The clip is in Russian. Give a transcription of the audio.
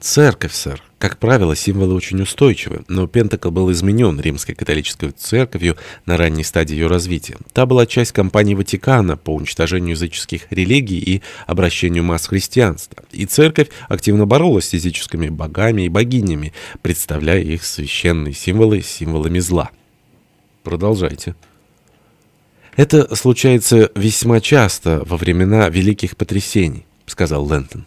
Церковь, сэр. Как правило, символы очень устойчивы, но Пентакл был изменен римской католической церковью на ранней стадии ее развития. Та была часть кампании Ватикана по уничтожению языческих религий и обращению масс христианства. И церковь активно боролась с языческими богами и богинями, представляя их священные символы символами зла. Продолжайте. Это случается весьма часто во времена великих потрясений, сказал Лэнтон.